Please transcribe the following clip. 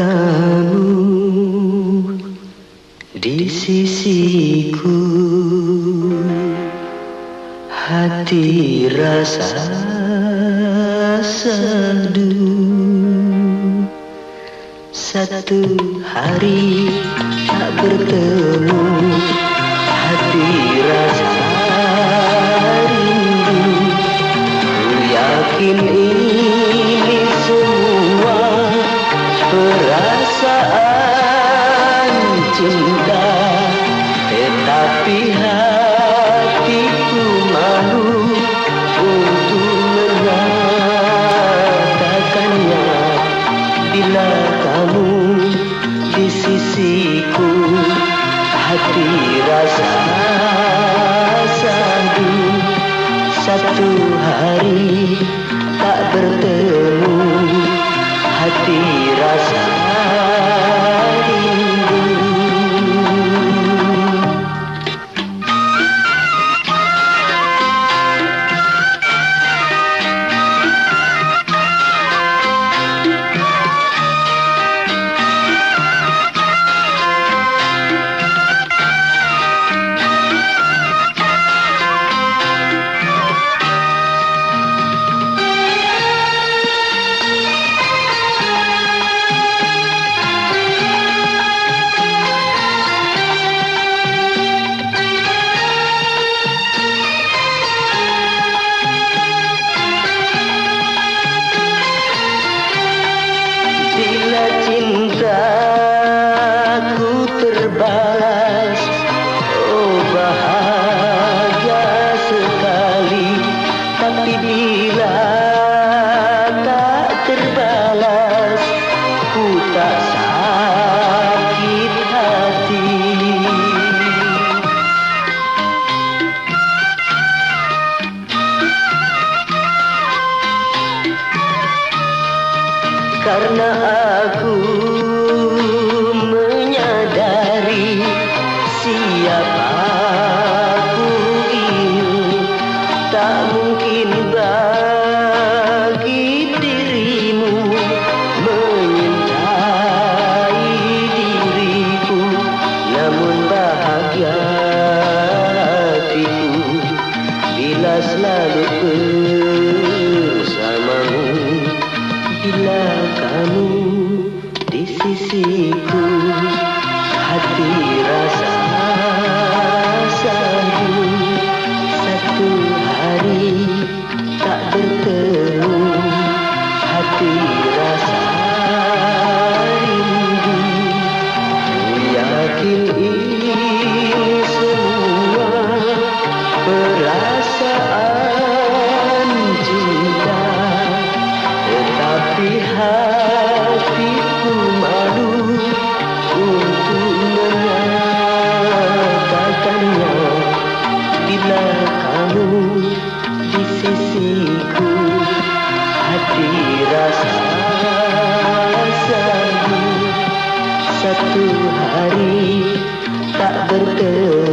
kamu di sisiku. Hati rasa sedu. Satu hari tak bertemu. rasa sandu Satu hari tak bertemu Hati rasa न satu hari tak bertemu.